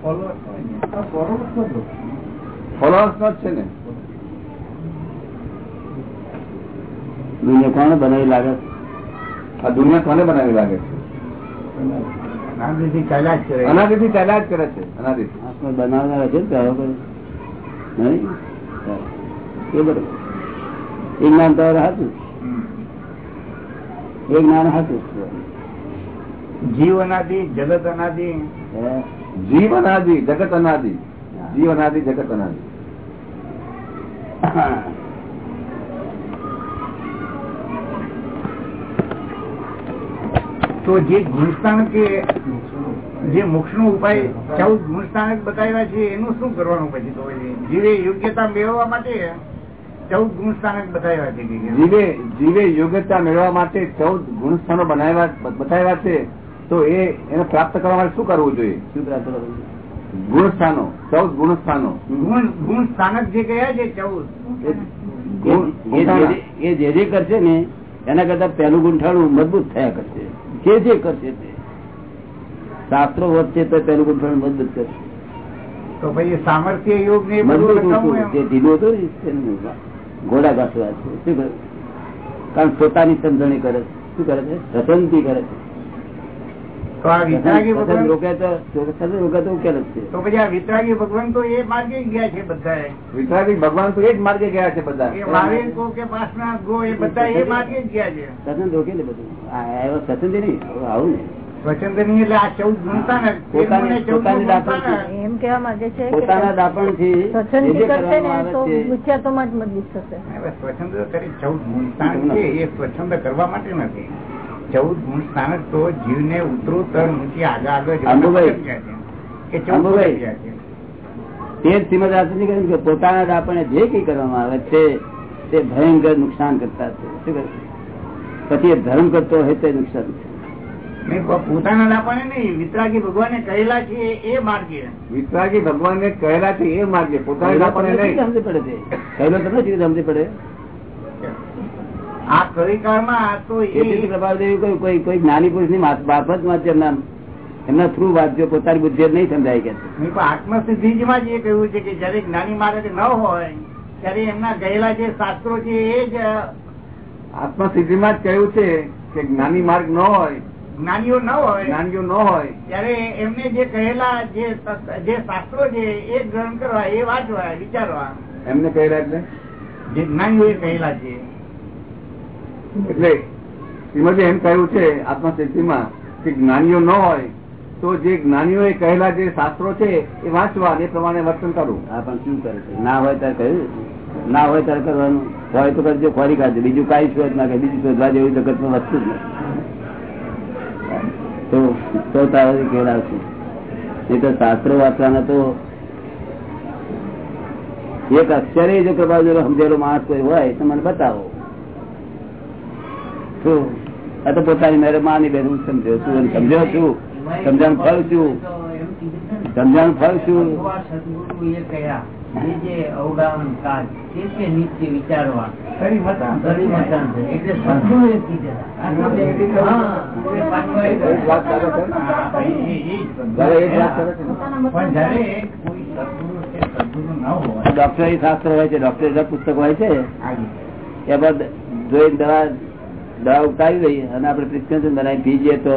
ફોલોઅર્સ નો છે ને. દુનિયા કોને બનાવી લાગે આ દુનિયા કોને બનાવી લાગે છે? જ કરે. અનાદિથી ચાલ્યા જ કરે છે અનાદિથી. આપણે બનાવનાર એ બરોબર એ જ્ઞાન તો હતું. એ જ્ઞાન હતું જીવ અનાદિ જગત અનાદિ? જીવ અનાદિ જગત અનાદિ. જીવ અનાદિ જગત અનાદિ. તો જે ગુણસ્થાન કે જે મોક્ષ નો ઉપાય ચૌદ ગુણસ્થાનક બતાવ્યા છે એનું શું કરવાનું પછી? તો જીવે યોગ્યતા મેળવવા માટે ચૌદ ગુણસ્થાનક બતાવ્યા છે જીવે જીવે યોગ્યતા મેળવવા માટે ચૌદ ગુણસ્થાનો બનાવ્યા બતાવ્યા છે તો એ એને પ્રાપ્ત કરવા માટે શું કરવું જોઈએ? શું પ્રાપ્ત કરવું? ગુણસ્થાનો ચૌદ ગુણસ્થાનો. ગુણ ગુણ સ્થાનક જે ગયા છે ચૌદ એ એ જે- એ જે જે કરશે ને એના કરતા પહેલું ગુંઠાણું મજબૂત થયા કરશે. જે જે કરશે તે. શાસ્ત્રો વચ્ચે તો પહેલું ગુંઠાણું મજબૂત કરશે. તો પછી સામર્થ્ય યોગ ને ઢીલું હતું ને. ઘોડા ઘાસવા છે. શું કરે? કારણ પોતાની સમજણી કરે છે. શું કરે છે? રસંતી કરે છે. તો આ વિતરાગી ભગવાન રોકે તો રોકે તો ઉકેલ જ છે. તો પછી આ વિતરાગી ભગવાન તો એ માર્ગે ગયા છે બધા વિતરાગી ભગવાન તો એ જ માર્ગે ગયા છે બધા. એ બધા એ માર્ગે ગયા રોકે ને બધું. એવો નહીં આવું ને પોતાની- દાપણથી સ્વચ્છંદ કરવા માટે નથી. ચૌદ ગુણ સ્થાનક તો જીવને ઉતરોત્તર ઊંચી આગળ આગળ ગયા ચૌદ તે જ શ્રીમદ રાજની કે પોતાના દાપણે જે કઈ કરવામાં આવે છે તે ભયંકર નુકસાન કરતા છે? પછી એ ધર્મ કરતો હોય તે નુકસાન છે. પોતાના દાપાને નહીં વિતરાગી ભગવાને કહેલા છે એ માર્ગે. વિતરાગી ભગવાન કહેલા છે એ માર્ગે. પોતાના દાપણે તમને નહીં. સમજી પડે છે કહેલો તમને સમજ પડે. આ કલિકાળમાં તો પ્રભાવદેવી કોઈ જ્ઞાની પુરુષની બાબતમાં એમના એમના થ્રુ વાત જો પોતાની બુદ્ધિ નહીં સમજાય કે. આત્મસિદ્ધિમાં જ એ કહ્યું છે કે જયારે જ્ઞાની માર્ગ ન હોય ત્યારે એમના ગયેલા જે શાસ્ત્રો છે એ જ આત્મસિદ્ધિમાં જ કહ્યું છે કે જ્ઞાની માર્ગ ન હોય જ્ઞાનીઓ ન હોય જ્ઞાનીઓ ન હોય. ત્યારે એમને જે કહેલા જે જે શાસ્ત્રો છે એ ગ્રહણ કરવા એ વાંચવા વિચારવા. એમને કહેલા એટલે? જે જ્ઞાનીઓ કહેલા છે. એટલે શ્રીમદે એમ કહ્યું છે આત્મસિદ્ધિમાં, કે જ્ઞાનીઓ ન હોય, તો જે જ્ઞાનીઓ કહેલા જે શાસ્ત્રો છે એ વાંચવા એ પ્રમાણે વર્તન કરવું. આ પણ શું કરે છે? ના હોય ત્યારે કહ્યું? ના હોય ત્યારે કરવાનું? હોય તો કરજો, ખોરી કાઢજો બીજું કઈ શોધ ના કે બીજું શોધવા જેવું જગતમાં વસ્તુ જ નથી. તો તારે કેવડાવશે એ તો શાસ્ત્રો વાંચવાના તો એક અક્ષરે જો કૃપાજો સમજેલો માણસ કોઈ હોય, તો મને બતાવો. શું આ તો પોતાની મેરે માની બેન હું સમજ્યો છું અને સમજ્યો છું. સમજણ ફળ છું સમજણ ફળ છું છે છે. છે. છે. છે? ડોક્ટરી શાસ્ત્ર હોય છે ડોક્ટરી પુસ્તક હોય છે? એ બાદ જોઈ દવા દવા ઉતારી દઈએ અને આપણે પ્રિસ્ક્રિપ્શન બનાવી પીજીએ તો?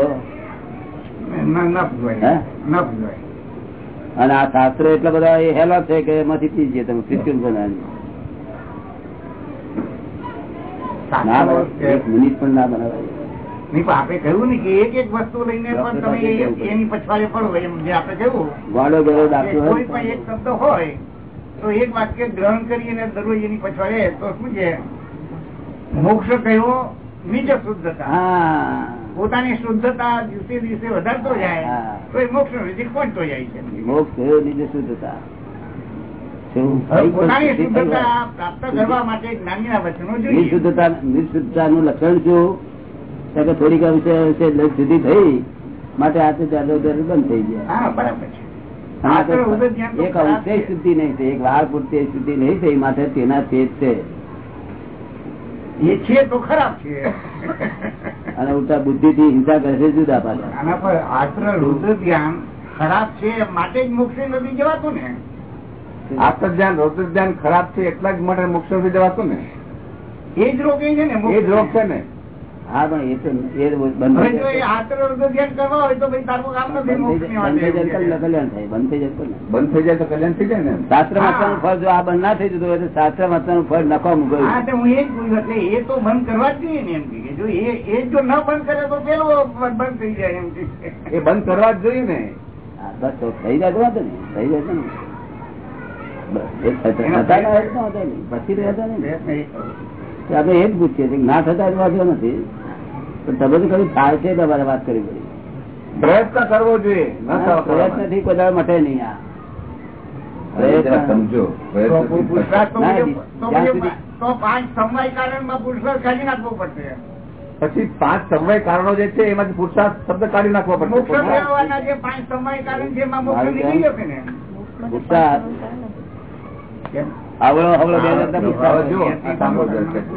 અને આ શાસ્ત્ર એટલા બધા એ હેલા છે કે એમાંથી પીજીએ તમે પ્રિસ્ક્રિપ્શન ના મિનિટ પણ બનાવાય કહ્યું ને કે એક એક વસ્તુ લઈને પણ તમે એની પછવાડે પડો એમ જે આપણે કહ્યું ગોળો ગોળો કોઈ પણ એક શબ્દ હોય તો એક વાક્ય ગ્રહણ કરીને દરરોજ એની પછવાડે તો શું છે? મોક્ષ કયો? નિજ શુદ્ધતા. પોતાની શુદ્ધતા દિવસે દિવસે વધારતો જાય તો એ મોક્ષ નજીક પહોંચતો જાય છે? મોક્ષ નીચે શુદ્ધતા. પોતાની શુદ્ધતા પ્રાપ્ત કરવા માટે જ્ઞાનીના વચનો જોઈએ. નિશુદ્ધતા નિશુદ્ધતાનું લક્ષણ શું? કે થોડીક અંશે અંશે થઈ માટે આ તો બંધ થઈ ગયા. હા બરાબર એક અંશે. શુદ્ધિ નહીં થઈ એક વાર પૂરતી શુદ્ધિ નહીં થઈ માટે તેના તેજ છે. એ છે તો ખરાબ છે. અને ઉલટા બુદ્ધિ થી હિંસા કરે છે જુદા પાછા આના પર આત્ર રુદ્ર ધ્યાન ખરાબ છે માટે જ મોક્ષે નથી જવાતું ને. આત્મજ્ઞાન રોદ્ર ધ્યાન ખરાબ છે એટલા જ માટે મોક્ષ નથી જવાતું ને. એ જ રોગે છે ને એ જ રોગ છે ને. હા પણ એ તો એ બંધ થઈ જાય. તો. કલ્યાણ થઈ જાય ને. ને? શાસ્ત્ર વાંચવાનું ફળ જો આ બંધ ના થઈ જતું હોય તો શાસ્ત્ર વાંચવાનું ફળ નકામું હા હું એ જ પૂછ્યું એટલે એ તો બંધ કરવા જ જોઈએ ને એમ કે જો એ એ જો ન બંધ કરે તો પેલો બંધ થઈ જાય એમ એ બંધ કરવા જ જોઈએ ને? બસ તો થઈ જાય તો વાંધો નહીં થઈ જાય ને ના. પછી રહેતા એ આપણે એ જ પૂછીએ છીએ ના થતા જ વાંધો નથી. પણ તમે તો કઈ થાય છે તમારે વાત કરવી પડી. પ્રયત્ન કરવો જોઈએ પ્રયત્ન. થી કોઈ મટે નહીં આ. સમજો પછી- પાંચ સમય કારણો જે છે એમાંથી પુરુષાર્થ શબ્દ કાઢી નાખવો પડશે. પાંચ સમય કારણ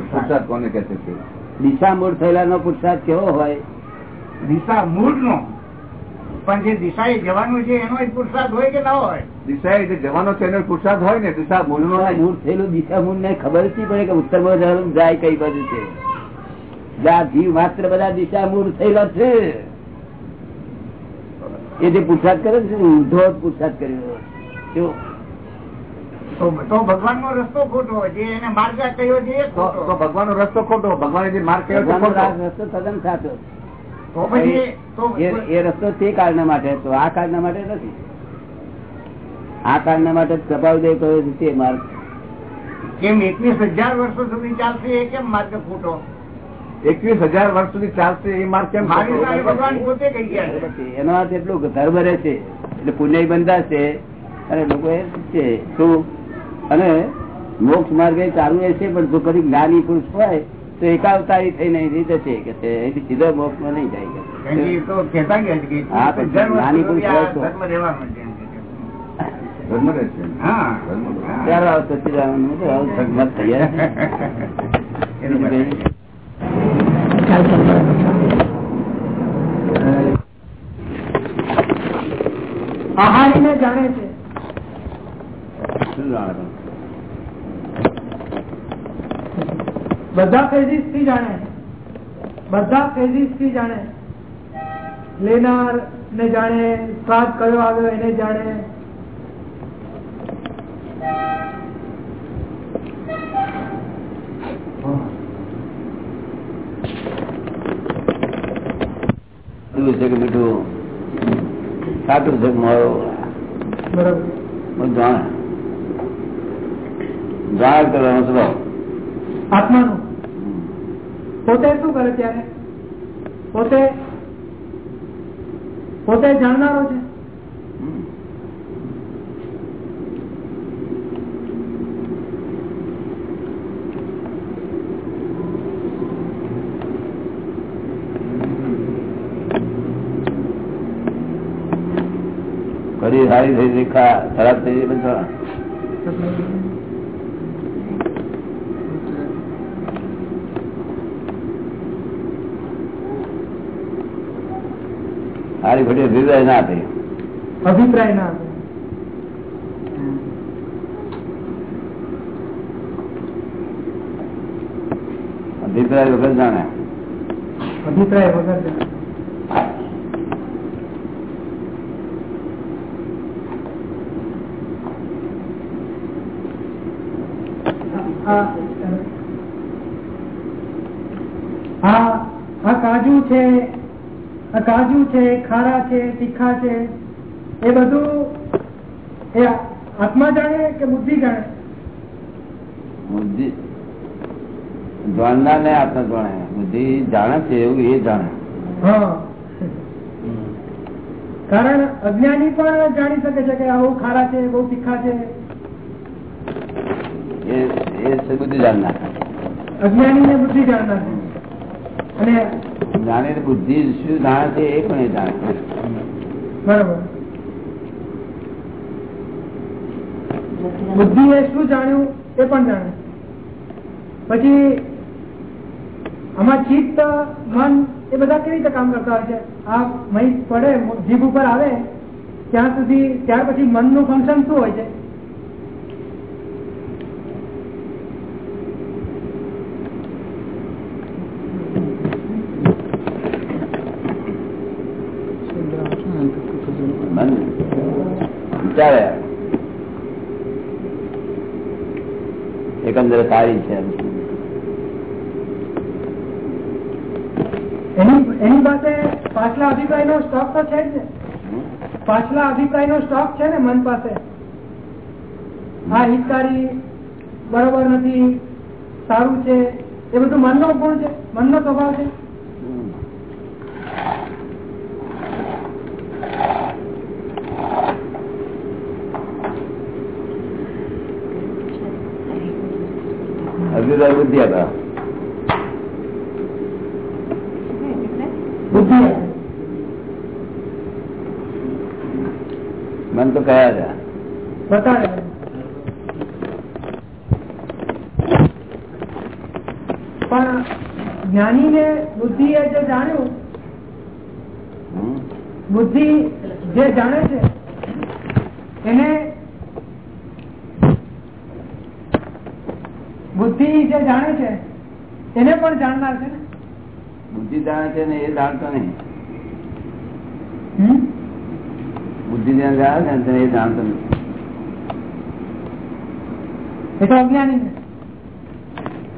પુરુષાર્થ કોને કે છે? તે? દિશા મૂળ થયેલા નો પુરુષાર્થ કેવો હોય? દિશા મૂળ નો પણ જે દિશાએ જવાનું છે એનો પુરુષાર્થ હોય કે ના હોય? દિશાએ જે જવાનો છે એનો પુરુષાર્થ હોય ને દિશા મૂળનો નહીં. મૂળ થયેલું દિશા મૂળ ને ખબર જ પડે કે ઉત્તર જાય કઈ બાજુ છે. એટલે જીવ માત્ર બધા દિશા મૂળ થયેલા છે. એ જે પુરુષાર્થ કરે છે ઊંધો જ કર્યો. જો તો તો ભગવાનનો રસ્તો ખોટો જે એને માર્ગ કયો છે તો તો ખોટો રસ્તો ખોટો ભગવાન જે માર્ગ રસ્તો તદ્દન સાચો એ રસ્તો તે કાળના માટે હતો આ કાળના માટે નથી. આ કાળના માટે કપાલદેવ કહ્યો છે તે માર્ગ. કેમ એકવીસ હજાર વર્ષો સુધી ચાલશે એ કેમ માર્ગ ખોટો? એકવીસ હજાર વર્ષ સુધી ચાલશે એ માર્ગ કેમ? ભગવાન પોતે કહી ગયા. એનો અર્થ એટલું ધર્મ રહે છે એટલે પુણ્ય બંધાશે અને લોકો એ છે શું અને મોક્ષ માર્ગ એ ચાલુ રહેશે પણ જો કદી જ્ઞાની પુરુષ હોય તો એકાવતારી થઈને અહીં જશે કે છે સીધો મોક્ષમાં નહીં જાય એ તો છે હા, પણ નાની સુધી હોય તો. છે છે. છે. ત્યારે આવો સચ્ચિદાનંદ તો આવું સંગમત તૈયાર. કઈ? આહારીને જાણે છે બધા ફેઝિસથી જાણે બધા ફેઝિસથી જાણે લેનાર ને જાણે સ્વાદ કયો આવ્યો એને જાણે કેવું છે કે મીઠું સાચું છે કે મોડું બરોબર બધું જાણે જાણ કરવાનો સ્વભાવ આત્માનું પોતે શું કરે ત્યારે પોતે પોતે જાણનારો છે હમ. કડી સારી થઈ ગઈ ખા ખરાબ થઈ ગઈ બધા સારી ખોટી અભિપ્રાય ના આપે અભિપ્રાય ના આપે અભિપ્રાય વગર જાણે. અભિપ્રાય વગર જાણે. આ કાજુ છે કાજુ છે ખારા છે તીખા છે એ બધું એ આત્મા જાણે કે બુદ્ધિ જાણે? બુદ્ધિ. જાણનાર ને આત્મા જાણે બુદ્ધિ જાણે છે એવું એ જાણે. કારણ અજ્ઞાની પણ જાણી શકે છે કે આવું ખારા છે બહુ તીખા છે. એ બુદ્ધિ જાણનાર. અજ્ઞાની ને બુદ્ધિ જાણનાર. છે અને જાણે બુદ્ધિ શું જાણે છે એ પણ જાણે બરાબર. બુદ્ધિ એ શું જાણ્યું એ પણ જાણે. પછી આમાં ચિત્ત, મન એ બધા કેવી રીતે કામ કરતા હોય છે? આ મહી પડે, જીભ ઉપર આવે, ત્યાં સુધી, ત્યાર પછી મનનું ફંક્શન શું હોય છે મન વિચારે એકંદરે સારી છે પાછલા અભિપ્રાય નો સ્ટોક તો છે જ ને. પાછલા અભિપ્રાય નો સ્ટોક છે ને મન પાસે. હા હિતકારી બરોબર નથી, સારું છે, એ બધું મનનો ગુણ છે, મનનો સ્વભાવ છે હમ. અભિપ્રાય બુદ્ધિ હતા. મન તો કયા હતા? બતાડે પણ જ્ઞાની ને બુદ્ધિ એ જે જાણ્યું બુદ્ધિ જે જાણે છે એને બુદ્ધિ જે જાણે છે એને પણ જાણનાર છે ને બુદ્ધિ જાણે છે ને એ જાણતો નહીં. બુદ્ધિ જ્યાં જાણે છે ને એ જાણતો નહીં. એ તો અજ્ઞાની છે.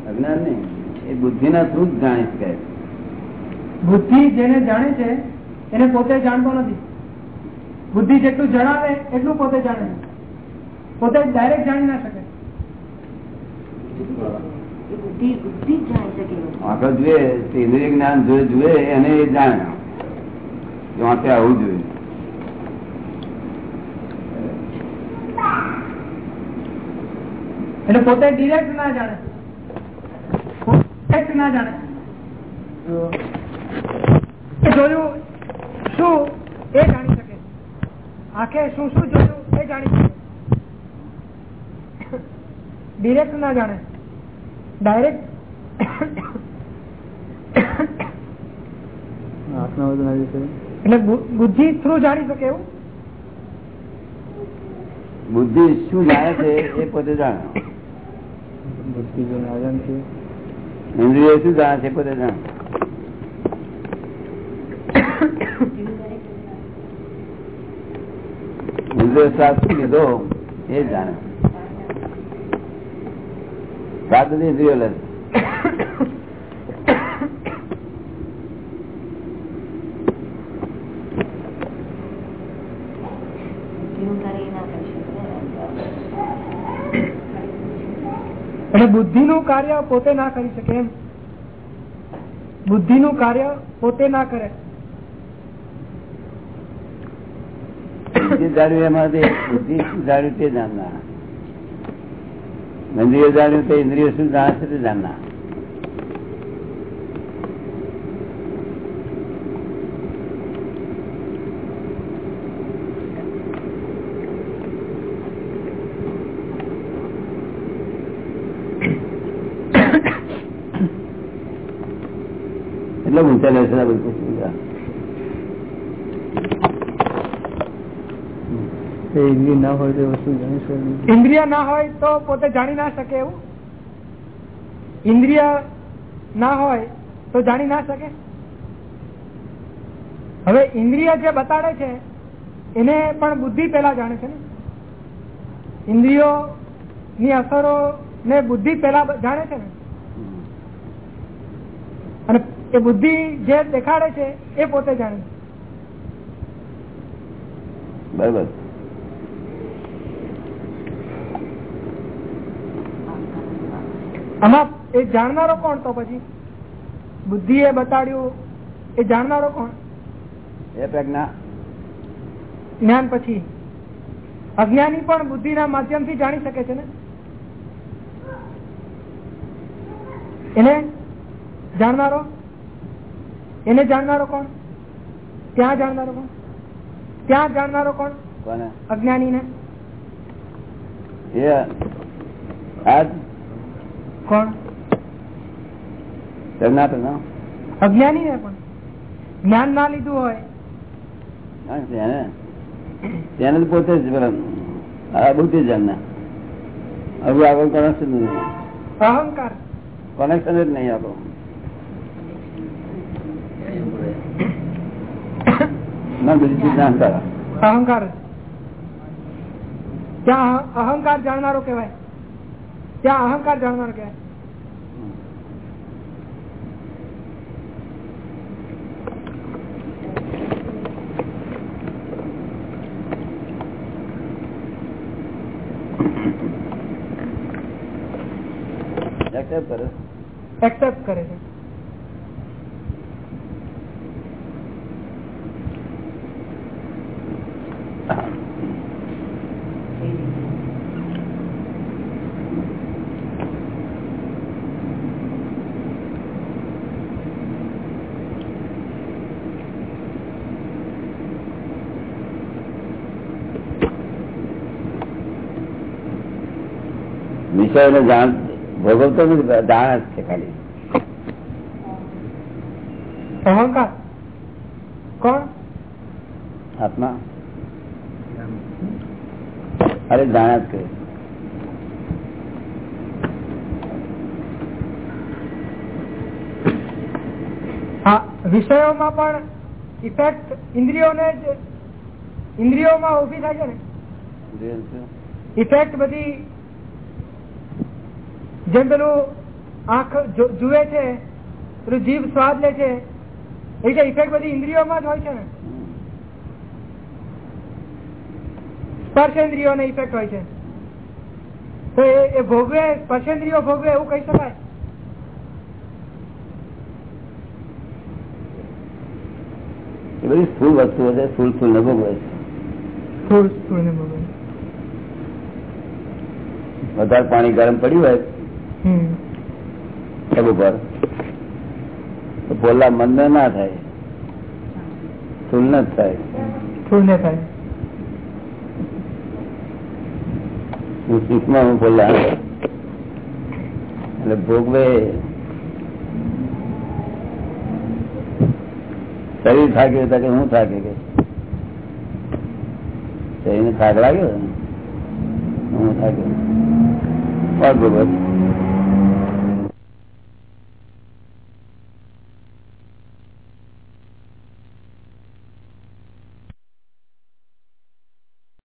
અજ્ઞાન નહીં. એ બુદ્ધિના થ્રુ જ જાણી શકાય બુદ્ધિ જેને જાણે છે એને પોતે જાણતો નથી. બુદ્ધિ જેટલું જણાવે એટલું પોતે જાણે પોતે ડાયરેક્ટ જાણી ના શકે. બુદ્ધિ બુદ્ધિ જ જાણી શકે એવું. આંખો જુએ તે ઇન્દ્રિય જ્ઞાન જો જુએ એને એ જાણે. જો આંખે આવું જોઈએ. એટલે પોતે ડિરેક્ટ ના જાણે. ના જાણે. જોયું શું એ જાણી શકે. આંખે શું શું જોયું એ જાણી શકે. ડિરેક્ટ ના જાણે. ડાયરેક્ટ એટલે બુદ્ધિ થ્રુ જાણી શકે એવું? બુદ્ધિ શું જાણે છે એ પોતે જાણે. ઇન્દ્રિય શું જાણે છે પોતે જાણે. ઇન્દ્રિય શ્વાસ શું લીધો એ જાણે. સ્વાદ બુદ્ધિ નું કાર્ય પોતે ના કરી શકે એમ. બુદ્ધિ નું કાર્ય પોતે ના કરે. બુદ્ધિ જાણ્યું એમાંથી બુદ્ધિ શું જાણ્યું તે જાણના ઇન્દ્રિય જાણ્યું તો ઇન્દ્રિય શું જાણશે તે જાણના એટલે ઊંચા લે તો વસ્તુ જાણી શકે ઇન્દ્રિય ના હોય તો પોતે જાણી ના શકે એવું? ઇન્દ્રિય ના હોય તો જાણી ના શકે? હવે ઇન્દ્રિય જે બતાડે છે એને પણ બુદ્ધિ પેલા જાણે છે ને? ઇન્દ્રિયો ની અસરો ને બુદ્ધિ પેલા જાણે છે ને? અને એ બુદ્ધિ જે દેખાડે છે એ પોતે જાણે છે. બરાબર. આમાં એ જાણનારો કોણ તો પછી? બુદ્ધિ એ બતાડ્યું. એ જાણનારો કોણ? એ પ્રજ્ઞા. જ્ઞાન પછી. અજ્ઞાની પણ બુદ્ધિ ના માધ્યમ માધ્યમથી જાણી શકે છે ને? એને જાણનારો? એને જાણનારો કોણ? ત્યાં જાણનારો કોણ? ત્યાં જાણનારો કોણ? કોને? અજ્ઞાની ને આજ કોણ? અજ્ઞાની ને પણ. જ્ઞાન ના લીધું હોય. તેને. તેને પોતે જ બુદ્ધિ જાણના. હવે આગળ કનેક્શન અહંકાર. કનેક્શન જ નહીં આપણો. ના બીજી ચીજ અહંકાર. ત્યાં અહંકાર જાણનારો કહેવાય. ત્યાં અહંકાર જાણનારો કહેવાય એક્સેપ્ટ કરે એક્સેપ્ટ કરે એને જાણ ભોગવતો નથી જાણ જ છે ખાલી. અહંકાર? કોણ? આત્મા. અરે જાણ જ કરે. વિષયોમાં પણ ઇફેક્ટ ઇન્દ્રિયોને જ ઇન્દ્રિયોમાં ઊભી થાય છે ને? ઇફેક્ટ બધી જેમ પેલું આંખ જુએ છે પેલું જીભ સ્વાદ લે છે એ ઇફેક્ટ બધી ઇન્દ્રિયોમાં જ હોય છે ને. સ્પર્શેન્દ્રિયોને ઇફેક્ટ હોય છે. તો એ- ભોગવે સ્પર્શેન્દ્રિયો ભોગવે એવું કહી શકાય. એ બધી સ્થુલ વસ્તુઓ છે સ્થુલ સ્થુલ ને ભોગવે છે. ને વધારે પાણી ગરમ પડ્યું હોય ઉપર. તો બોલલા મન ના થાય. જ થાય. થાય. હું શીખમાં હું બોલલા. એટલે ભોગવે. શરીર થાક્યું હતા કે હું થાકે કે શરીરને થાક લાગ્યો? હું થાક્યો પણ ભોગવે